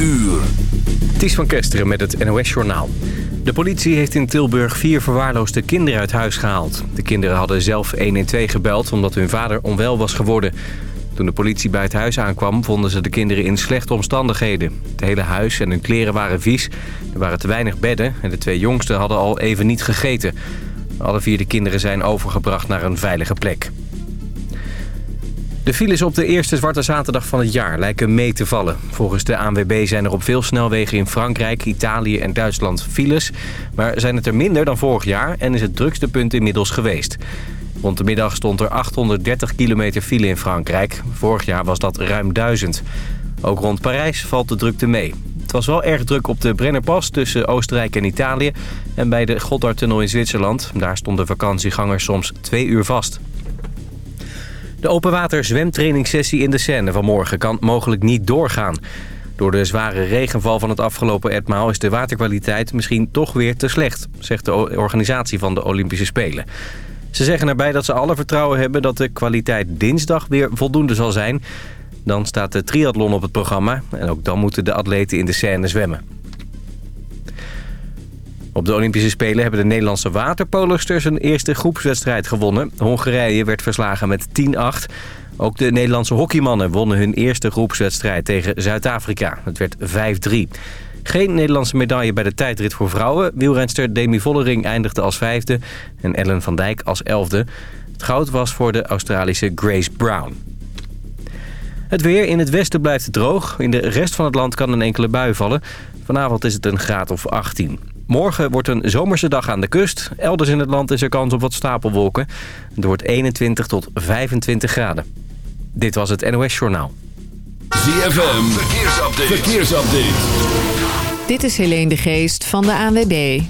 uur. Ties van Kesteren met het NOS-journaal. De politie heeft in Tilburg vier verwaarloosde kinderen uit huis gehaald. De kinderen hadden zelf 112 gebeld omdat hun vader onwel was geworden. Toen de politie bij het huis aankwam vonden ze de kinderen in slechte omstandigheden. Het hele huis en hun kleren waren vies. Er waren te weinig bedden en de twee jongsten hadden al even niet gegeten. Alle vier de kinderen zijn overgebracht naar een veilige plek. De files op de eerste zwarte zaterdag van het jaar lijken mee te vallen. Volgens de ANWB zijn er op veel snelwegen in Frankrijk, Italië en Duitsland files. Maar zijn het er minder dan vorig jaar en is het drukste punt inmiddels geweest. Rond de middag stond er 830 kilometer file in Frankrijk. Vorig jaar was dat ruim 1000. Ook rond Parijs valt de drukte mee. Het was wel erg druk op de Brennerpas tussen Oostenrijk en Italië... en bij de Gotthardtunnel in Zwitserland. Daar stonden vakantiegangers soms twee uur vast. De openwater zwemtrainingssessie in de Seine vanmorgen kan mogelijk niet doorgaan. Door de zware regenval van het afgelopen etmaal is de waterkwaliteit misschien toch weer te slecht, zegt de organisatie van de Olympische Spelen. Ze zeggen erbij dat ze alle vertrouwen hebben dat de kwaliteit dinsdag weer voldoende zal zijn. Dan staat de triathlon op het programma en ook dan moeten de atleten in de Seine zwemmen. Op de Olympische Spelen hebben de Nederlandse waterpolosters een eerste groepswedstrijd gewonnen. Hongarije werd verslagen met 10-8. Ook de Nederlandse hockeymannen wonnen hun eerste groepswedstrijd tegen Zuid-Afrika. Het werd 5-3. Geen Nederlandse medaille bij de tijdrit voor vrouwen. Wielrenster Demi Vollering eindigde als vijfde en Ellen van Dijk als elfde. Het goud was voor de Australische Grace Brown. Het weer in het westen blijft droog. In de rest van het land kan een enkele bui vallen. Vanavond is het een graad of 18. Morgen wordt een zomerse dag aan de kust. Elders in het land is er kans op wat stapelwolken. Het wordt 21 tot 25 graden. Dit was het NOS Journaal. ZFM, verkeersupdate. verkeersupdate. Dit is Helene de Geest van de ANWB.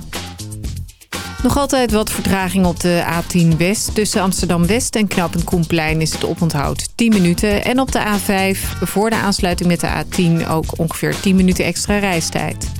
Nog altijd wat vertraging op de A10 West. Tussen Amsterdam-West en Knappen Koenplein is het oponthoud 10 minuten. En op de A5 voor de aansluiting met de A10 ook ongeveer 10 minuten extra reistijd.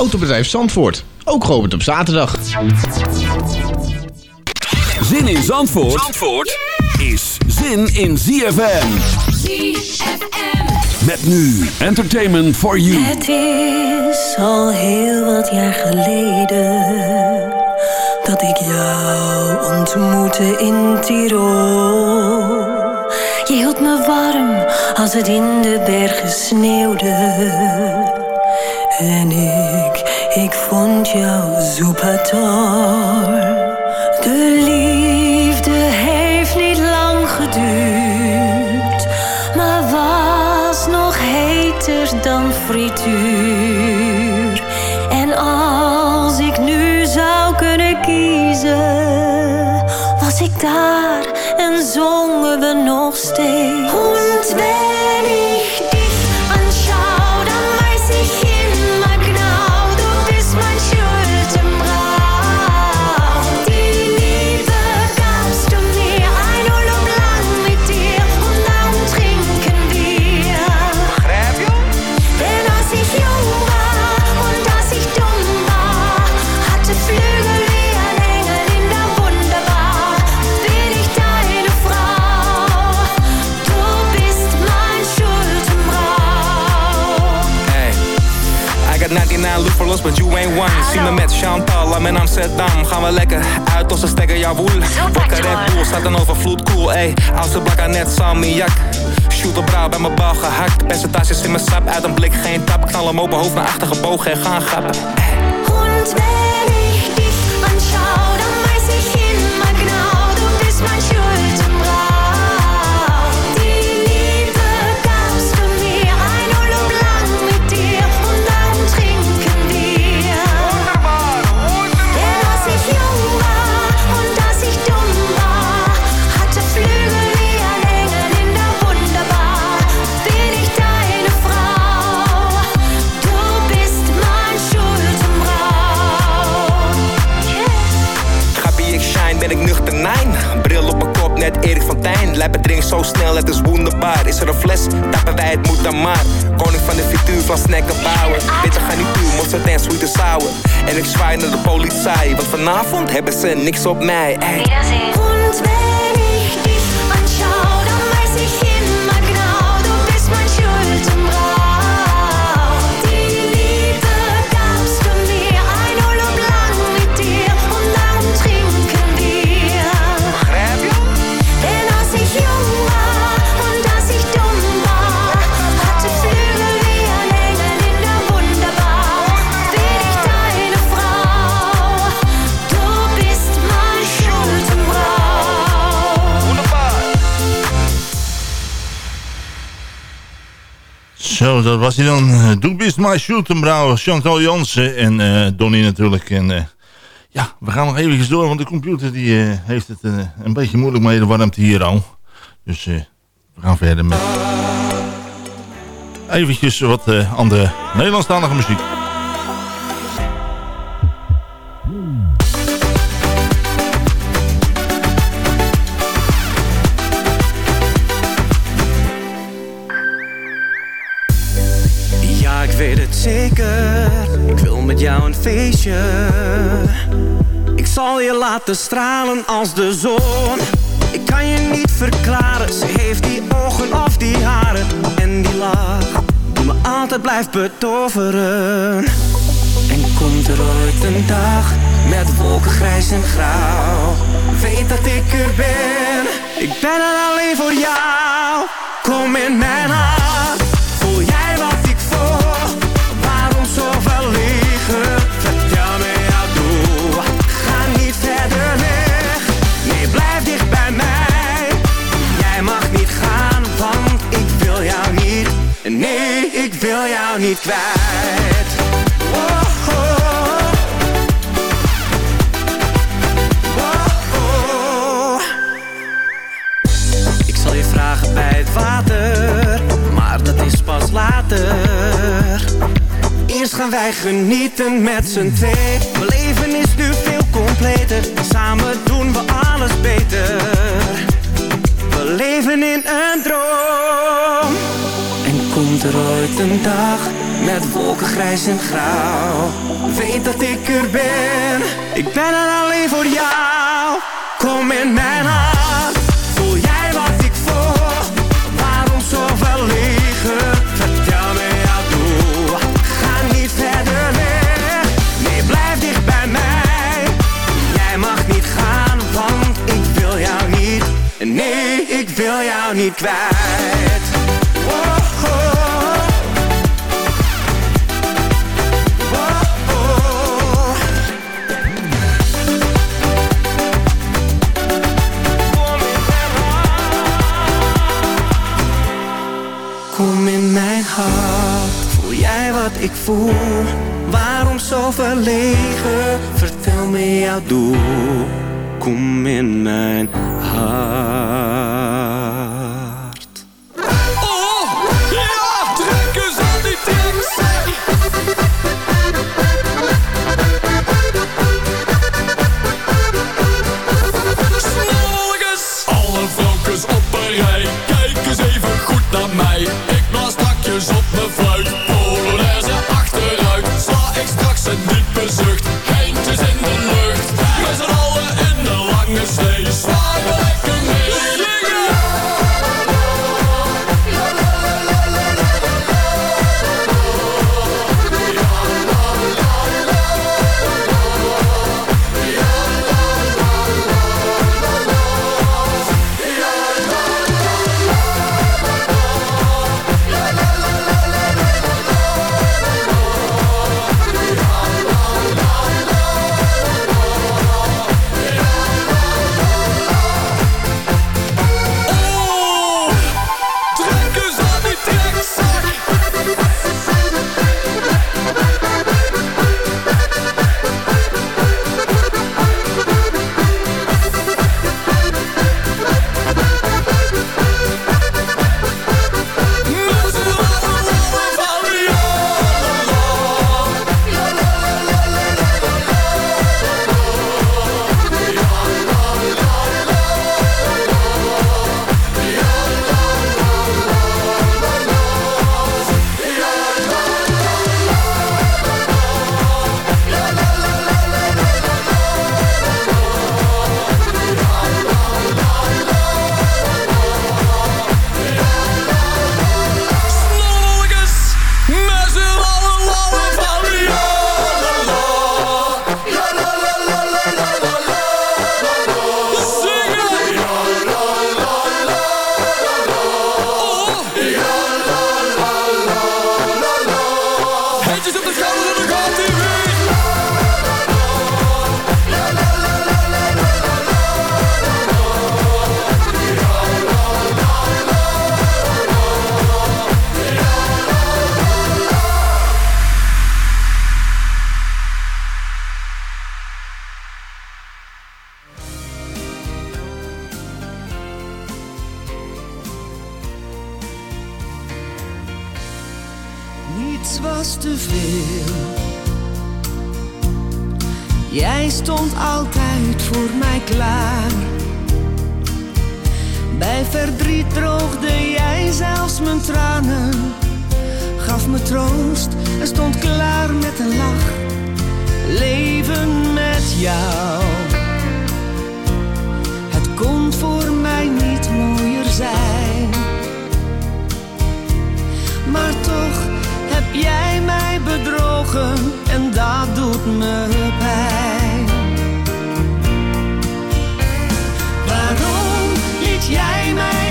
Autobedrijf Zandvoort, ook geopend op zaterdag. Zin in Zandvoort, Zandvoort is zin in ZFM. ZFM. Met nu Entertainment for You. Het is al heel wat jaar geleden dat ik jou ontmoette in Tirol. Je hield me warm als het in de bergen sneeuwde. En ik, ik vond jou super toll. De liefde heeft niet lang geduurd, maar was nog heter dan frituur. En als ik nu zou kunnen kiezen, was ik daar gebogen en gaan grappen. Niks op mij. Ey. Dat was hij dan. Doe bist my Schultenbrouw, Chantal Jansen en Donnie natuurlijk. En eh, ja, we gaan nog even door, want de computer die, eh, heeft het een beetje moeilijk mee de warmte hier al. Dus we gaan verder met eventjes wat andere Nederlandstalige muziek. Ik wil met jou een feestje. Ik zal je laten stralen als de zon. Ik kan je niet verklaren. Ze heeft die ogen of die haren. En die lach die me altijd blijft betoveren. En komt er ooit een dag met wolken grijs en grauw. Weet dat ik er ben. Ik ben er alleen voor jou. Kom in mijn hart. Niet kwijt. Ik zal je vragen bij het water, maar dat is pas later. Eerst gaan wij genieten met z'n twee. Mijn leven is nu veel completer, samen doen we alles beter. We leven in een droom. En komt er ooit een dag met wolken grijs en grauw? Weet dat ik er ben, ik ben er alleen voor jou. Kom in mijn hart, voel jij wat ik voel? Waarom zoveel liegen? Vertel me jouw doel. Ga niet verder weg, nee blijf dicht bij mij. Jij mag niet gaan, want ik wil jou niet. Nee, ik wil jou niet kwijt. Waarom zo verlegen? Vertel me jouw doel. Kom in mijn hart. was te veel. Jij stond altijd voor mij klaar. Bij verdriet droogde jij zelfs mijn tranen. Gaf me troost en stond klaar met een lach. Leven met jou. Het kon voor mij niet mooier zijn. Maar toch jij mij bedrogen en dat doet me pijn. Waarom liet jij mij?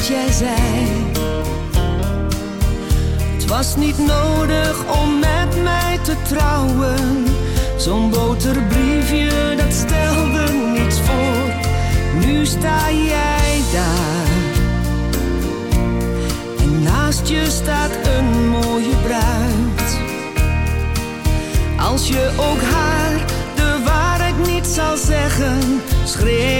wat jij zei. Het was niet nodig om met mij te trouwen. Zo'n boterbriefje, dat stelde niets voor. Nu sta jij daar. En naast je staat een mooie bruid. Als je ook haar de waarheid niet zal zeggen, schreef.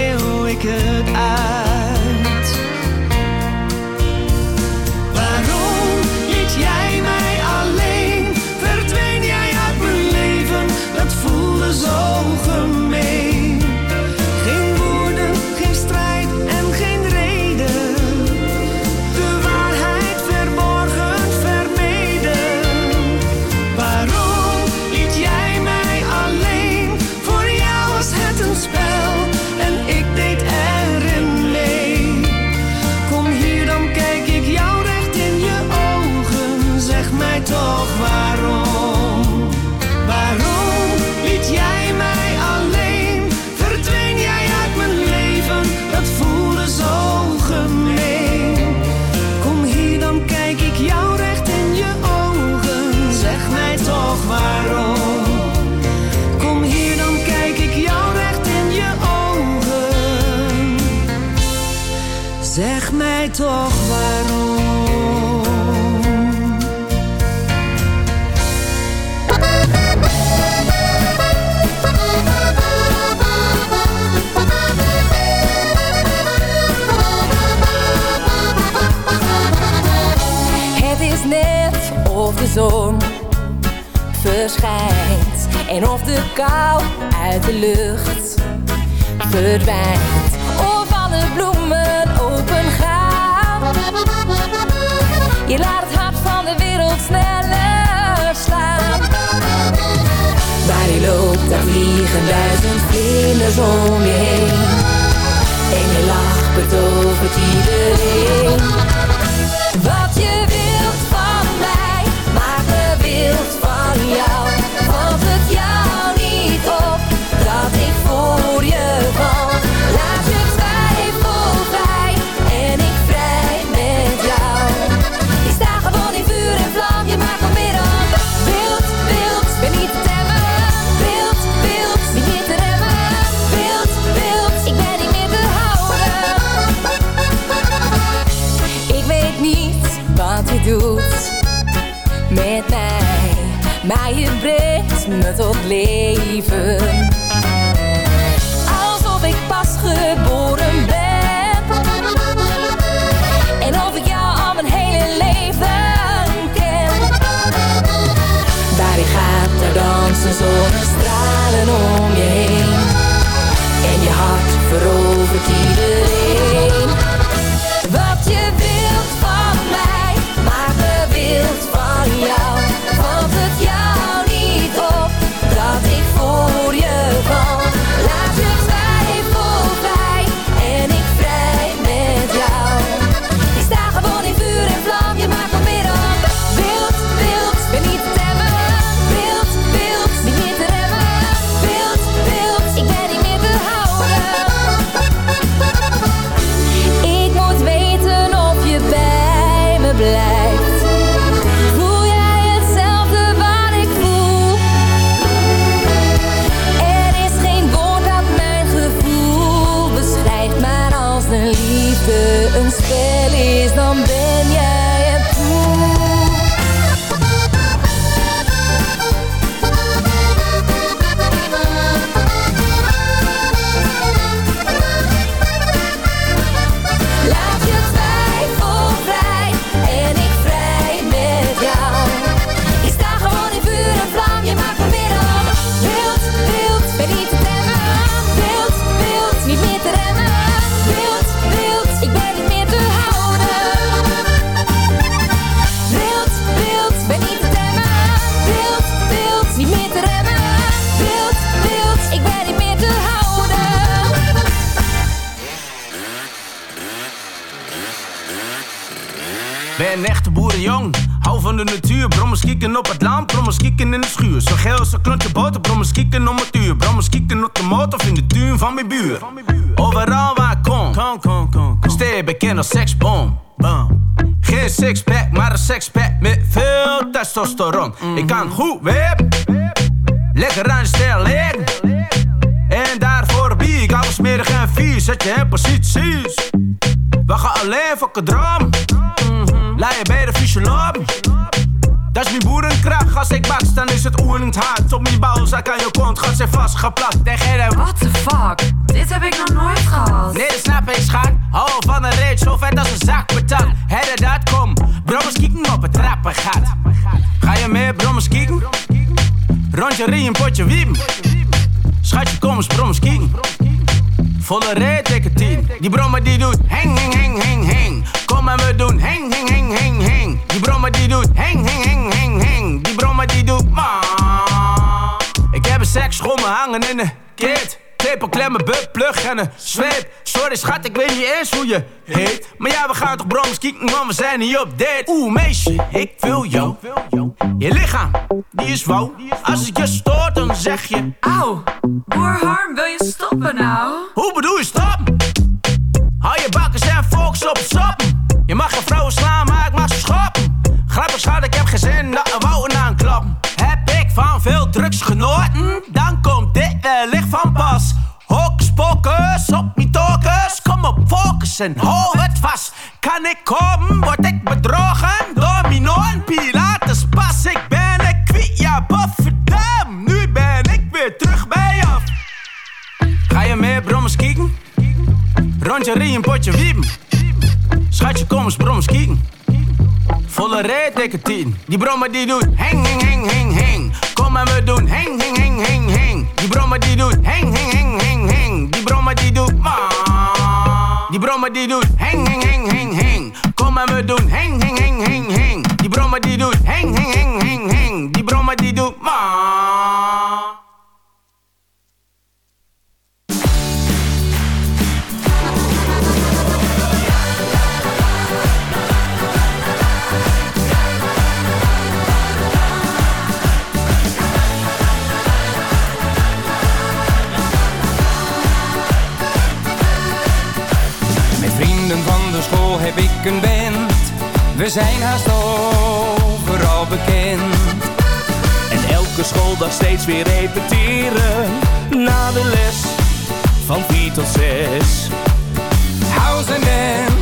en of de kou uit de lucht verdwijnt. Of alle bloemen opengaan. Je laat het hart van de wereld sneller slaan. Waar je loopt, daar vliegen duizend vlinders om je heen. En je lach betovert iedereen. Geel een klontje boter, brommers kieken om het uur. Brommers kieken op de motor of in de tuin van mijn buur. Overal waar ik kom, kom, kom, kom, kom. Bekend als seksbom. Bam. Geen sixpack, maar een sexpack met veel testosteron. Ik kan goed wip, lekker aan de liggen. En daarvoor bier ik alles smerig en vies. Zet je in posities. We gaan alleen voor droom. Laat je bij de fysioloog. Dat is mijn boerenkracht. Als ik baks, dan is het oerend hard. Op mijn balzak aan je kont gaat ze vastgeplakt. Tegen de... What the fuck? Dit heb ik nog nooit gehad. Nee, snap ik, schat. Hou van een reet, zo vet als een zak patat. Hedde dat, kom. Brommers kieken op het trappengat. Ga je mee, brommers kieken? Rondje rie, potje wiem. Schatje, kom eens, brommers kieken. Volle reet, dikke tien. Die brommer die doet heng, heng, heng, heng, heng. Kom en we doen heng, heng, heng, heng, heng. Die brommer die doet heng, heng, heng, heng, heng. Die brommer die doet ma. Ik heb een seksschommel hangen in de kit. Tepel, klemmen, bub, plug en een zweep. Sorry schat, ik weet niet eens hoe je heet. Maar ja, we gaan toch brommers kieken, man, we zijn hier op date. Oeh, meisje, ik wil jou. Je lichaam, die is wauw. Als het je stoort, dan zeg je... Auw, boer Harm, wil je stoppen nou? Hoe bedoel je stop? Van veel drugs genoten? Dan komt dit wellicht van pas. Hokus pokus, op mijn tokus. Kom op, focus en hou het vast. Kan ik komen, word ik bedrogen? Domino en Pilates pas. Ik ben een kwiet, ja, bofferdam. Nu ben ik weer terug bij af. Ga je mee, brommers kieken? Rondje een potje wiepen. Schatje, kom eens, brommers kieken. Volle dikke tien. Die brommer die doet heng, heng, heng, heng, heng. Kom en we doen heng, heng, heng, heng, heng. Die brommer die doet heng, heng, heng, heng, heng. Die brommer die doet ma. Die brommer die doet heng, heng, heng, heng, heng. Kom en we doen heng, heng, heng, heng, heng. Die brommer die doet heng, heng, heng, heng, heng. Die brommer die doet ma. We zijn haast overal bekend. En elke schooldag steeds weer repeteren. Na de les van 4 tot 6. House and dance.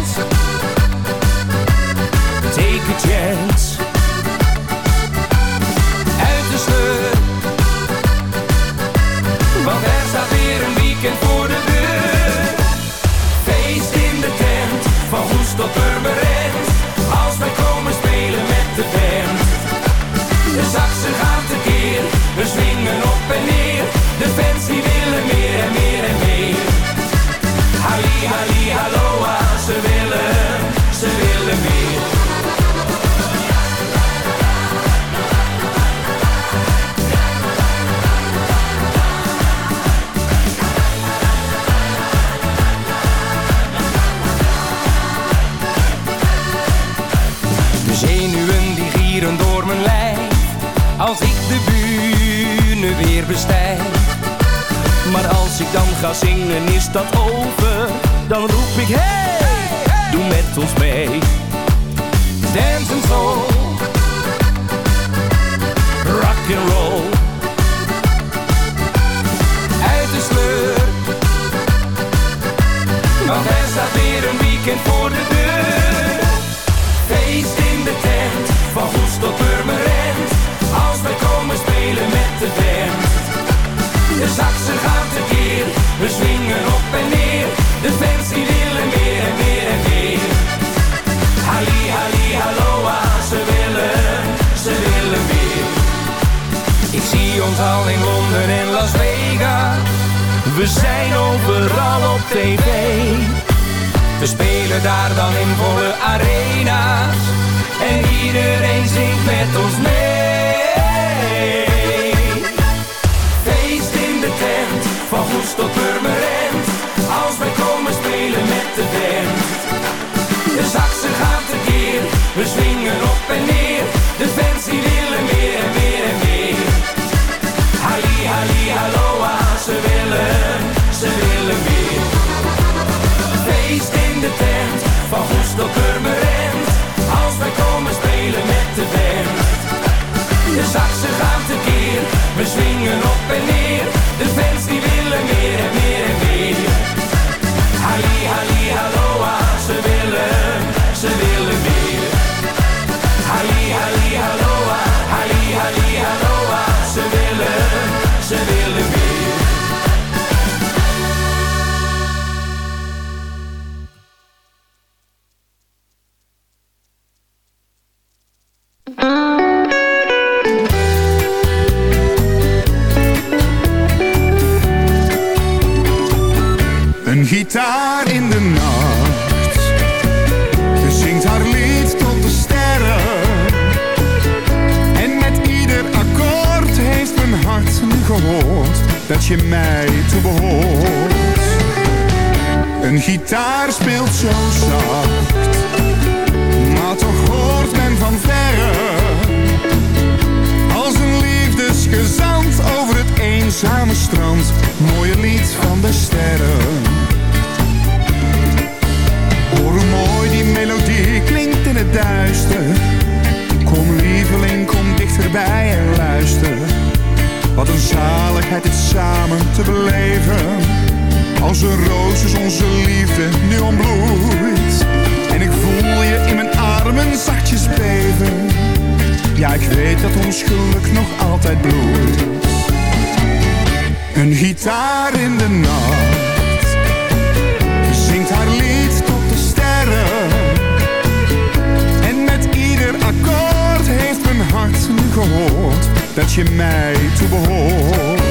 Dat je mij toebehoort.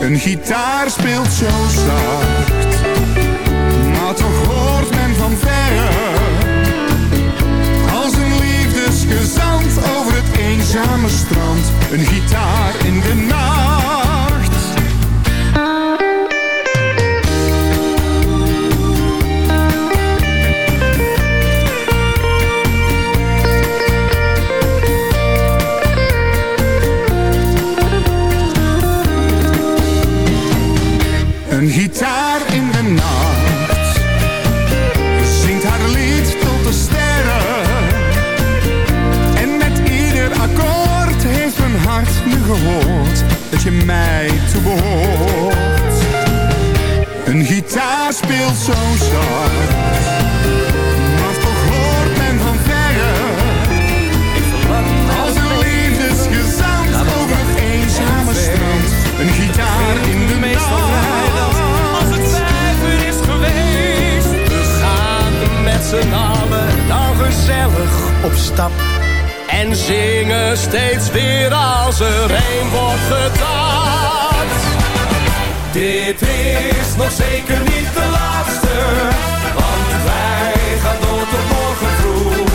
Een gitaar speelt zo zacht, maar toch hoort men van verre. Als een liefdesgezant over het eenzame strand, een gitaar in de nacht. Op stap. En zingen steeds weer als er een wordt getapt. Dit is nog zeker niet de laatste, want wij gaan door tot morgen vroeg.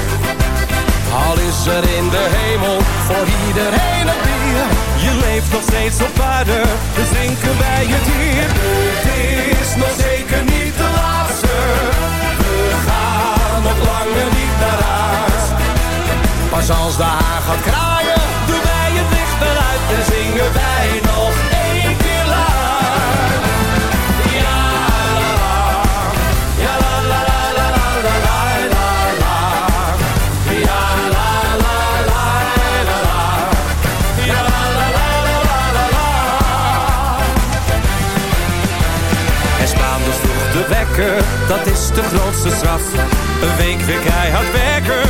Al is er in de hemel voor iedereen een bier. Je leeft nog steeds op aarde, dus drinken wij het hier. Het is nog zeker niet Pas als de haan gaat kraaien, doen wij het licht eruit en zingen wij nog één keer luid. Ja, la, la. La, la, la, la, la, la, la, la, la. La, la, la, la, la. Ja, la, la, la, la, la, la, de wekker, dat is de grootste straf. Een week weer keihard werken,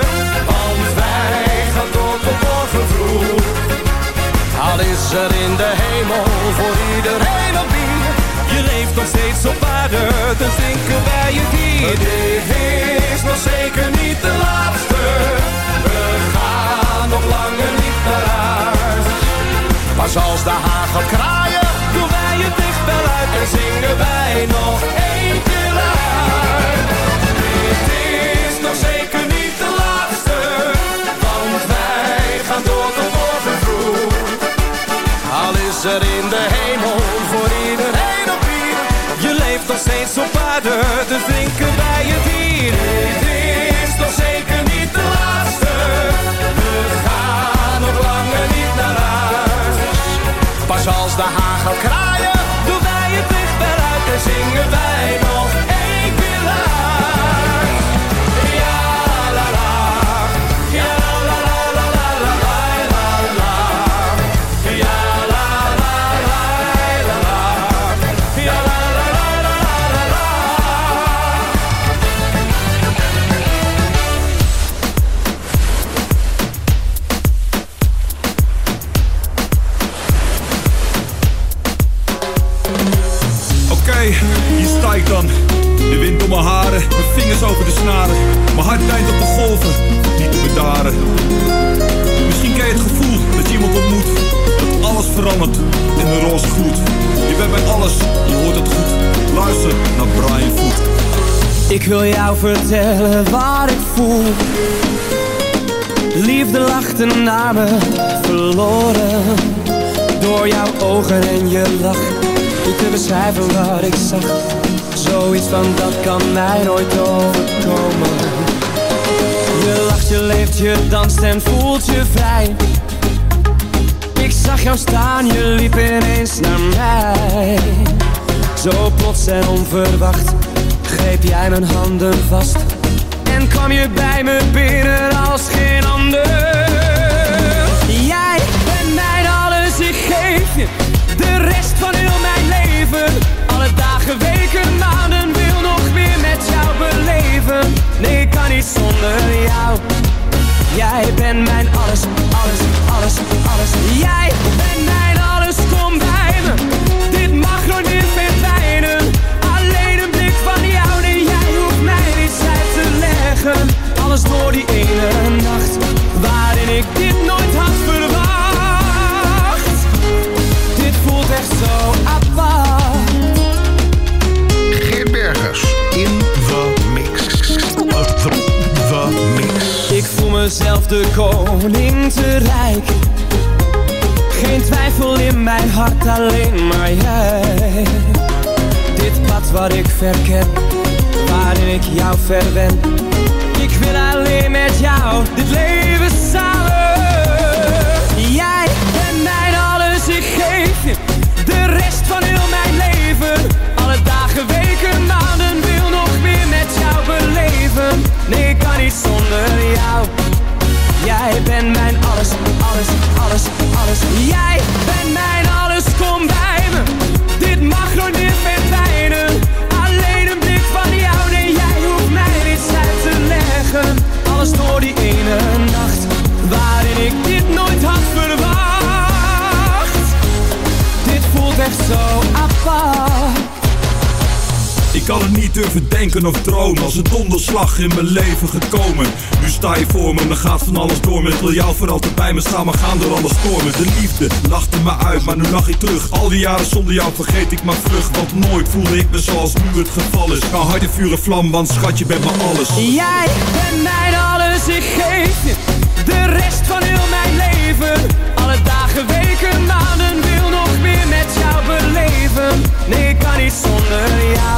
Al is er in de hemel voor iedereen een bier. Je leeft nog steeds op aarde, dus drinken wij het hier. Dit is nog zeker niet de laatste, we gaan nog langer niet naar huis. Pas als de haan gaat kraaien, doen wij het licht wel uit en zingen wij nog één keer luid. Dit is nog zeker is er in de hemel voor iedereen op bier. Je leeft nog steeds op aarde, dus drinken wij het hier. Dit is nog zeker niet de laatste, we gaan nog langer niet naar huis. Pas als de haan gaat kraaien, onverwacht. Greep jij mijn handen vast En kwam je bij me binnen als geen ander. Jij bent mijn alles, ik geef je De rest van heel mijn leven. Alle dagen, weken, maanden Wil nog meer met jou beleven. Nee, ik kan niet zonder jou. Jij bent mijn alles, alles, alles, alles de koning te rijk Geen twijfel in mijn hart, alleen maar jij. Dit pad wat ik verken, waarin ik jou verwen. Ik wil alleen met jou dit leven samen. Jij bent mijn alles, ik geef je De rest van heel mijn leven. Alle dagen, weken, maanden Wil nog meer met jou beleven. Nee, ik kan niet zonder jou Jij bent mijn alles, alles, alles, alles. Jij bent mijn alles, kom bij me. Dit mag nooit meer verdwijnen. Alleen een blik van jou Nee, jij hoeft mij niets uit te leggen. Alles door die ene nacht Waarin ik dit nooit had verwacht. Dit voelt echt zo apart Ik kan het niet durven denken of dromen Als een donderslag in mijn leven gekomen. Nu sta je voor me, me gaat van alles door. Me Ik wil jou voor altijd bij me staan, maar gaan door alle stormen De liefde lachte me uit, maar nu lach ik terug. Al die jaren zonder jou vergeet ik maar vlug Want nooit voelde ik me zoals nu het geval is. Ga harde vuur en vlam, want schat je bent maar alles. Jij bent mijn alles, ik geef De rest van heel mijn leven. Alle dagen, weken, maanden Wil nog meer met jou beleven. Nee, ik kan niet zonder jou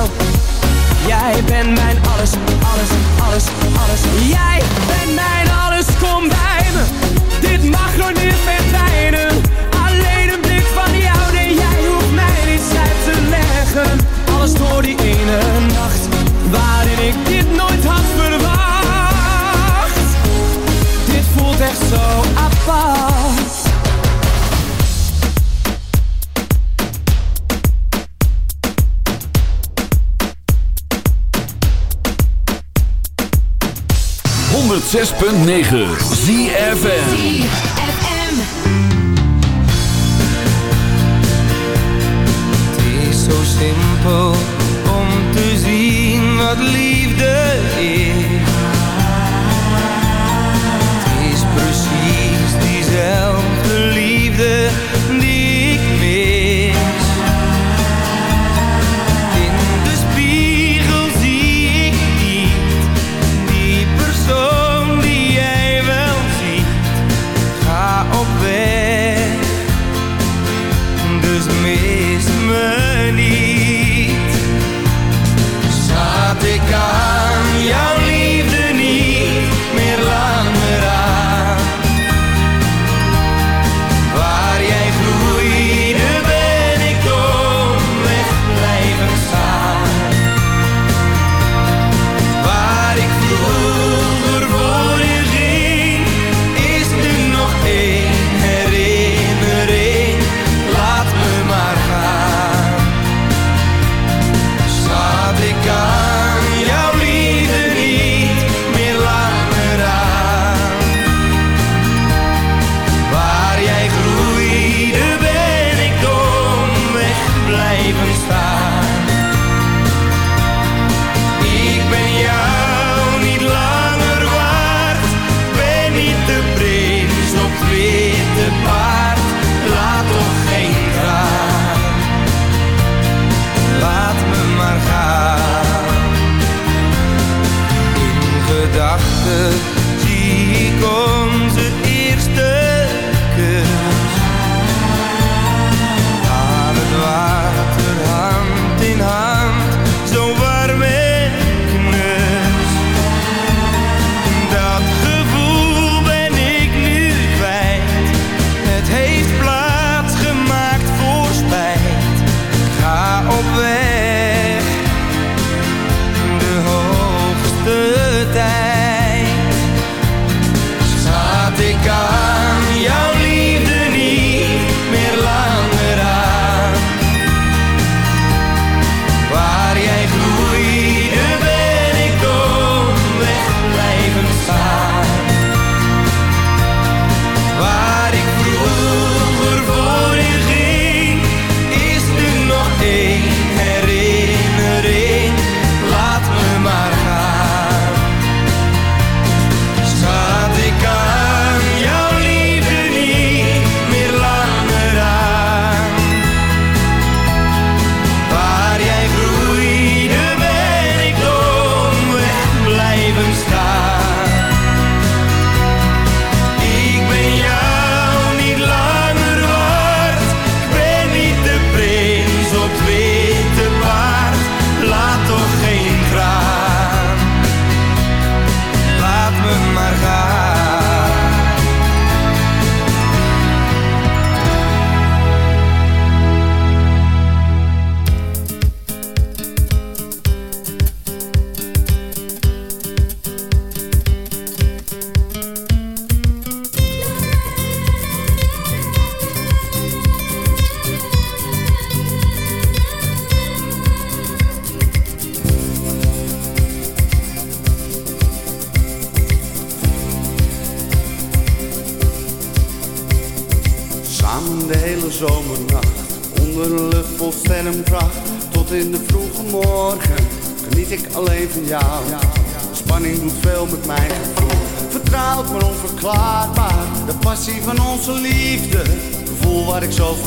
Jij bent mijn alles, alles, alles, alles. Jij bent mijn alles, kom bij me. Dit mag nooit meer verdwijnen. Alleen een blik van jou Nee, jij hoeft mij niets uit te leggen. Alles door die ene nacht ZFM.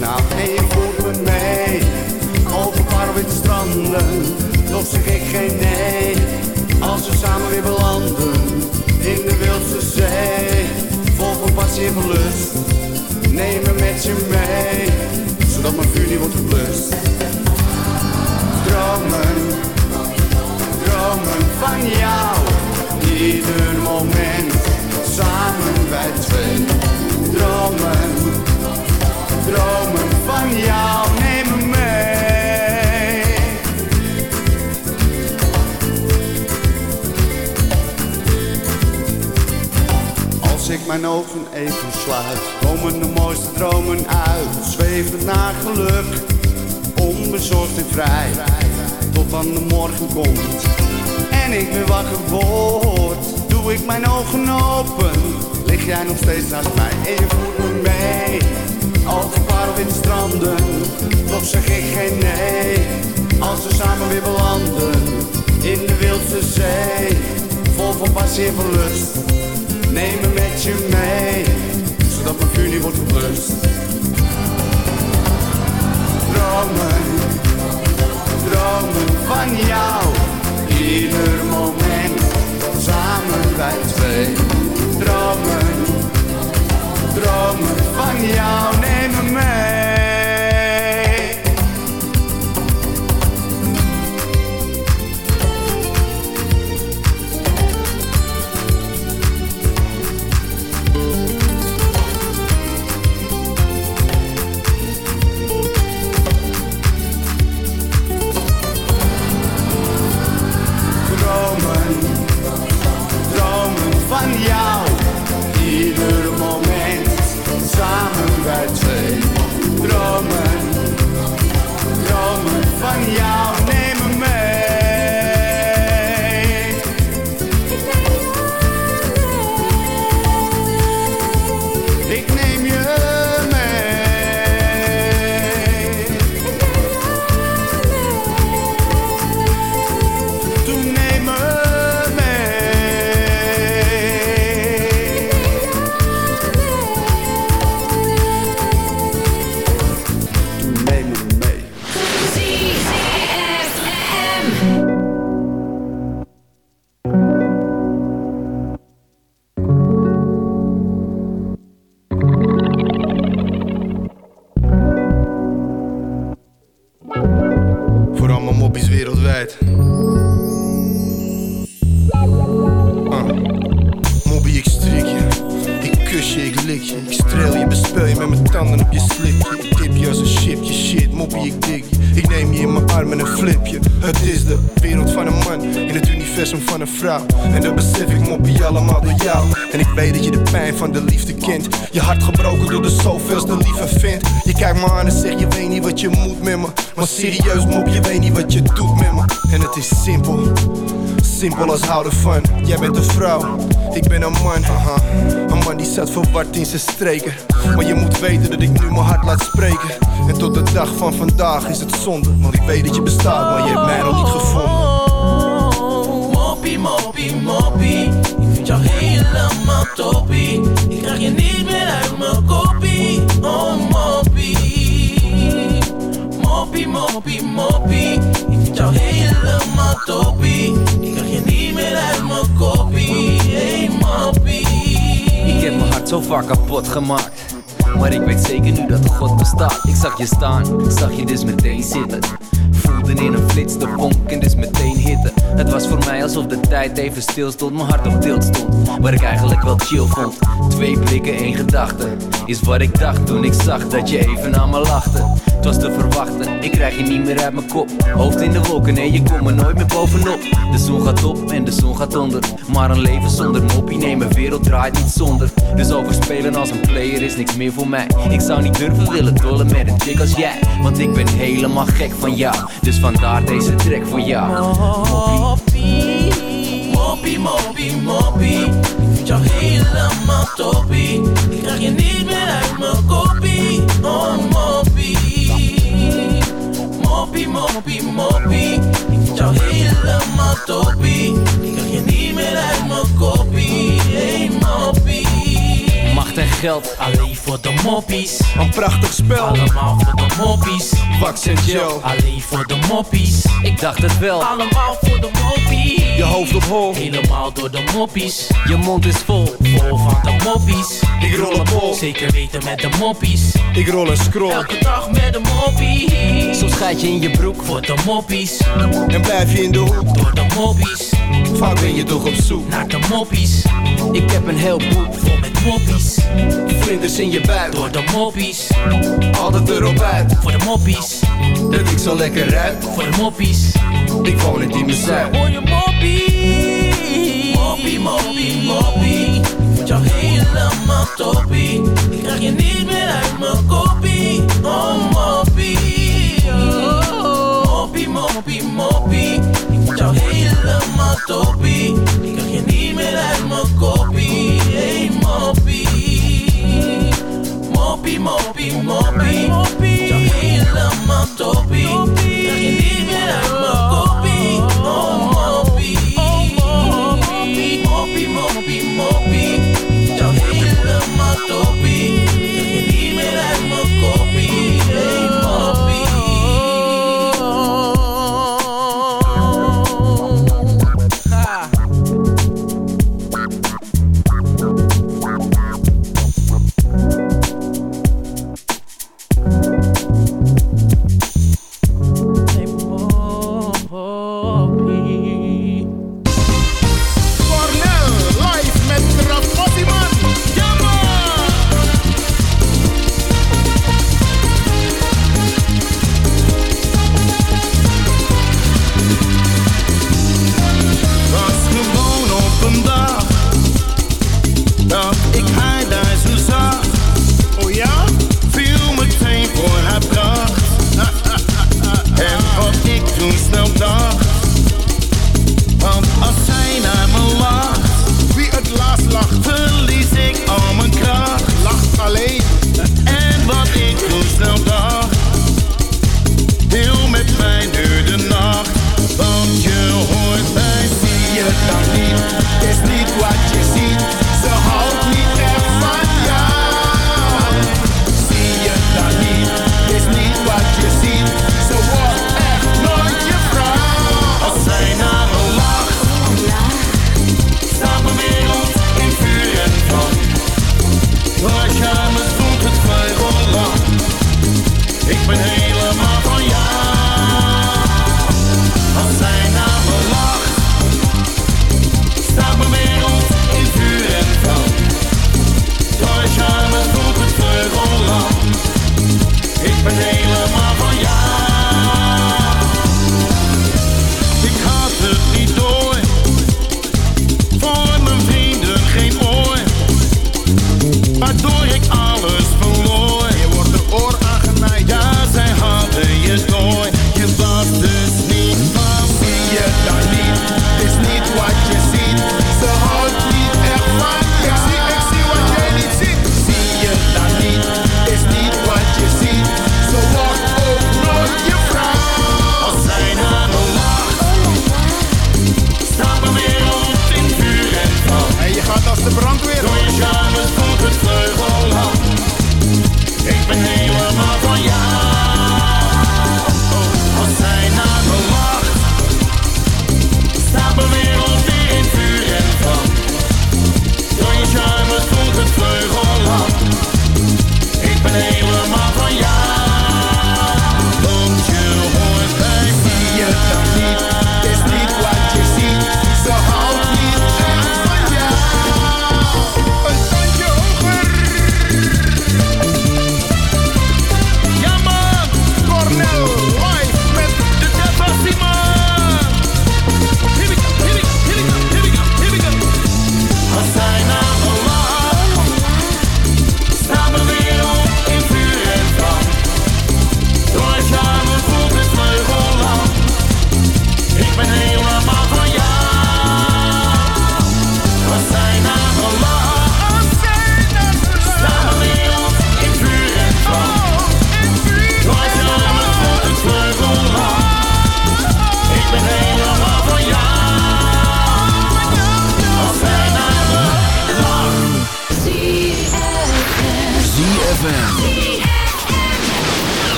Waar ik ogen even sluit, komen de mooiste dromen uit. Zwevend naar geluk, onbezorgd en vrij. Tot dan de morgen komt en ik weer wakker word. Doe ik mijn ogen open, lig jij nog steeds naast mij. En je voert me mee, over parelwitte stranden. Toch zeg ik geen nee, als we samen weer belanden. In de wildste zee, vol van passie en van lust. Neem me met je mee, zodat mijn vuur niet wordt geblust. Vrouw. En dat besef ik, moppie, allemaal door jou. En ik weet dat je de pijn van de liefde kent. Je hart gebroken door de zoveelste lieve vent. Je kijkt me aan en zegt, je weet niet wat je moet met me. Maar serieus, mop, je weet niet wat je doet met me. En het is simpel. Simpel als houden van. Jij bent een vrouw, ik ben een man. Haha. Een man die zat verward in zijn streken. Maar je moet weten dat ik nu mijn hart laat spreken. En tot de dag van vandaag is het zonde. Want ik weet dat je bestaat, maar je hebt mij nog niet gevonden. Moppie, moppie. Ik vind jou helemaal toppie. Ik krijg je niet meer uit mijn koppie. Oh, moppie. Moppie, moppie, moppie. Ik vind jou helemaal toppie. Ik krijg je niet meer uit mijn koppie. Hey, moppie. Ik heb mijn hart zo vaak kapot gemaakt. Maar ik weet zeker nu dat God bestaat. Ik zag je staan, zag je dus meteen zitten. Voelde in een flits de vonk en dus meteen hitte. Het was voor mij alsof de tijd even stil stond, mijn hart op tilt stond. Waar ik eigenlijk wel chill vond. Twee blikken, één gedachte. Is wat ik dacht toen ik zag dat je even aan me lachte. Het was te verwachten, ik krijg je niet meer uit mijn kop. Hoofd in de wolken, nee, je komt er nooit meer bovenop. De zon gaat op en de zon gaat onder. Maar een leven zonder moppie, nee, mijn wereld draait niet zonder. Dus overspelen als een player is niks meer voor mij. Ik zou niet durven willen dollen met een chick als jij. Want ik ben helemaal gek van jou. Dus vandaar deze track voor jou. Moppie, moppie, moppie, moppie. Ik jou helemaal toppie. Ik krijg je niet meer uit mijn koppie. moppie, moppie. Ik vind jou helemaal toppie. Ik krijg je niet meer uit mijn koppie. Hey moppie. En geld, alleen voor de moppies. Een prachtig spel. Allemaal voor de moppies. Wax en gel. Alleen voor de moppies. Ik dacht het wel. Allemaal voor de moppie. Je hoofd op hol. Helemaal door de moppies. Je mond is vol, vol van de moppies. Ik rol een bol. Zeker weten met de moppies. Ik rol een scroll. Elke dag met de moppie. Soms gaat je in je broek voor de moppies. En blijf je in de hoek. Door de moppies. Vaak ben je toch op zoek. Naar de moppies. Ik heb een heel boek vol met moppies. Vlinders in je buik. Door de moppies. Altijd erop uit. Voor de moppies. Dat ik zo lekker ruik. Voor de moppies. Ik woon in die zuid. Hoor je moppie. Moppie, moppie, moppie. Ik vind jou helemaal toppie. Ik krijg je niet meer uit mijn koppie. Oh moppie. Oh. Moppie, moppie, moppie. Ik vind jou helemaal toppie. Ik krijg je niet meer uit mijn koppie. Moppie, moppie, moppie. Ik vind jou helemaal toppie. Krijg je niet meer uit mijn koppie. Oh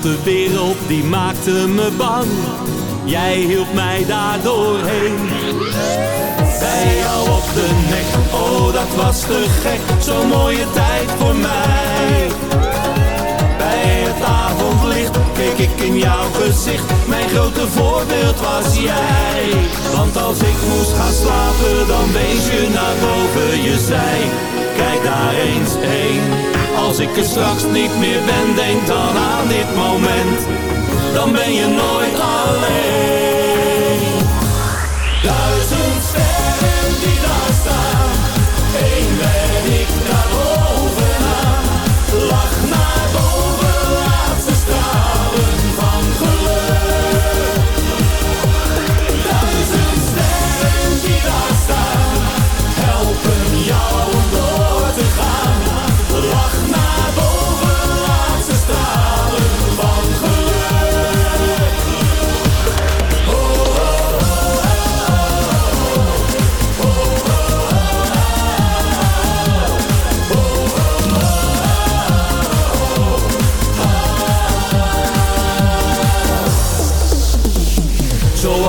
grote wereld die maakte me bang, jij hielp mij daar doorheen. Bij jou op de nek, oh dat was te gek, zo'n mooie tijd voor mij. Bij het avondlicht keek ik in jouw gezicht, mijn grote voorbeeld was jij. Want als ik moest gaan slapen, dan wees je naar boven je zij. Kijk daar eens heen, als ik er straks niet meer ben, denk dan aan dit moment. Dan ben je nooit alleen. Duizend sterren die daar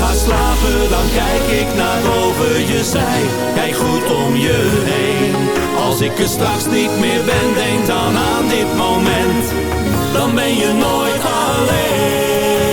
Ga slapen, dan kijk ik naar boven je zij. Kijk goed om je heen. Als ik er straks niet meer ben, denk dan aan dit moment. Dan ben je nooit alleen.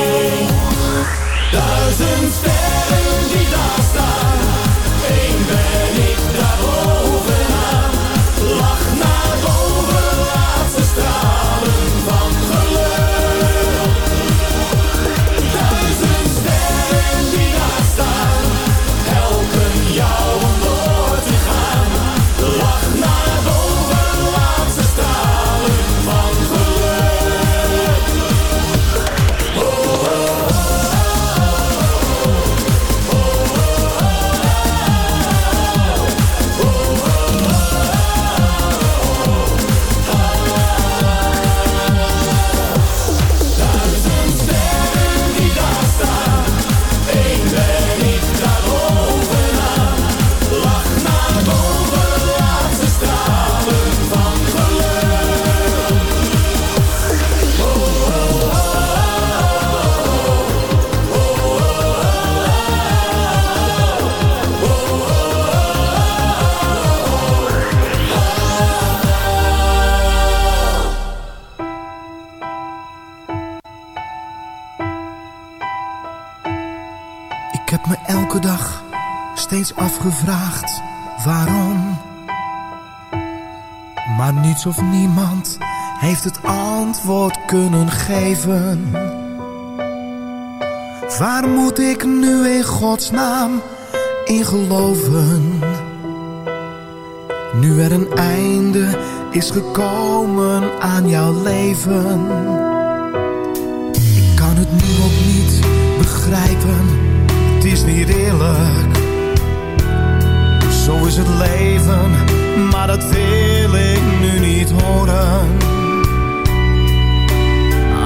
Steeds afgevraagd waarom. Maar niets of niemand heeft het antwoord kunnen geven. Waar moet ik nu in godsnaam in geloven? Nu er een einde is gekomen aan jouw leven. Ik kan het nu ook niet begrijpen, het is niet eerlijk. Is het leven, maar dat wil ik nu niet horen.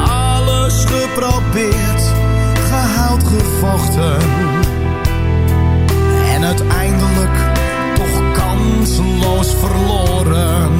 Alles geprobeerd, gehaald, gevochten. En uiteindelijk toch kansenloos verloren.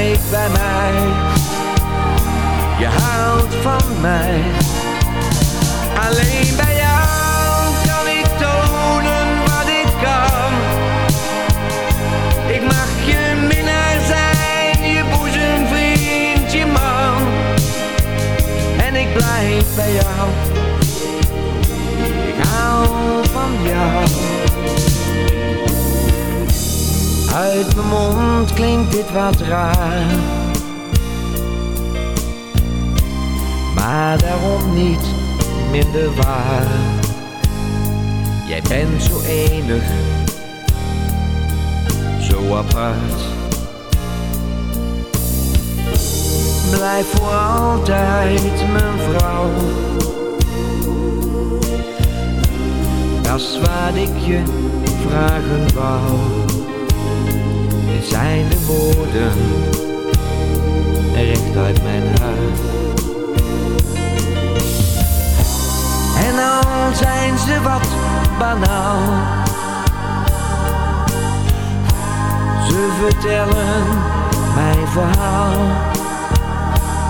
Blijft bij mij. Je houdt van mij. Alleen bij jou kan ik tonen wat ik kan. Ik mag je minnaar zijn, je boezemvriend, je man. En ik blijf bij jou. Ik hou van jou. Uit mijn mond klinkt dit wat raar. Maar daarom niet minder waar. Jij bent zo enig, zo apart. Blijf voor altijd mijn vrouw. Dat is ik je vragen wou. Zijn de woorden, recht uit mijn hart. En al zijn ze wat banaal. Ze vertellen mijn verhaal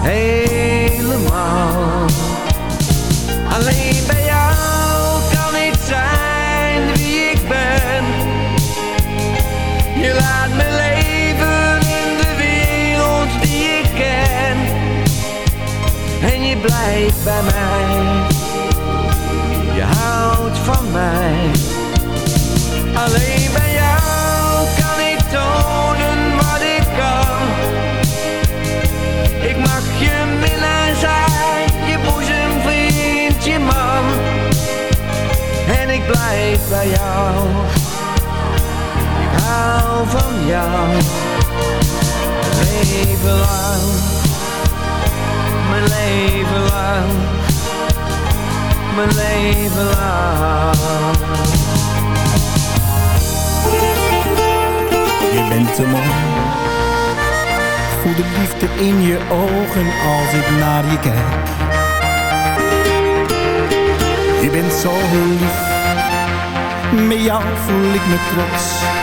helemaal. Alleen bij jou kan ik zijn Me leven in de wereld die ik ken. En je blijft bij mij. Je houdt van mij. Alleen bij jou kan ik tonen wat ik kan. Ik mag je minnaar zijn, je boezemvriend, je man. En ik blijf bij jou. Jou. Leven lang. Mijn leven mijn leven lang. Je bent te mooi. Voel de liefde in je ogen als ik naar je kijk. Je bent zo lief. Met jou voel ik me trots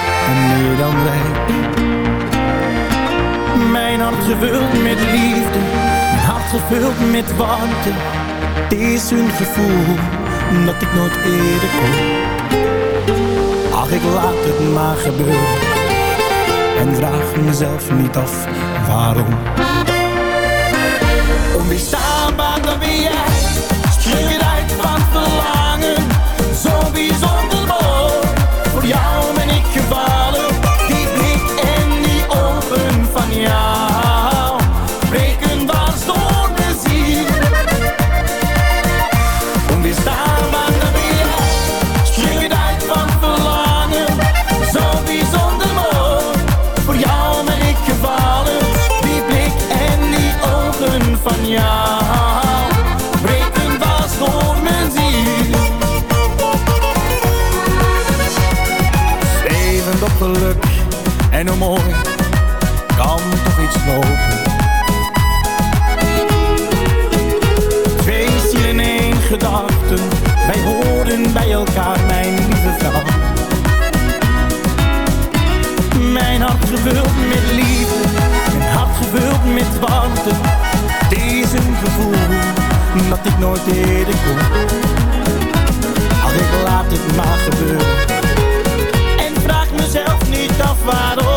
Mijn hart gevuld met liefde, mijn hart gevuld met warmte. Het is een gevoel dat ik nooit eerder kon. Ach, ik laat het maar gebeuren en vraag mezelf niet af waarom. Onweerstaanbaar, dan ben jij, spring eruit van verlangen, zo bijzonder ik nooit eerder. Ach, ik laat het maar gebeuren en vraag mezelf niet af waarom.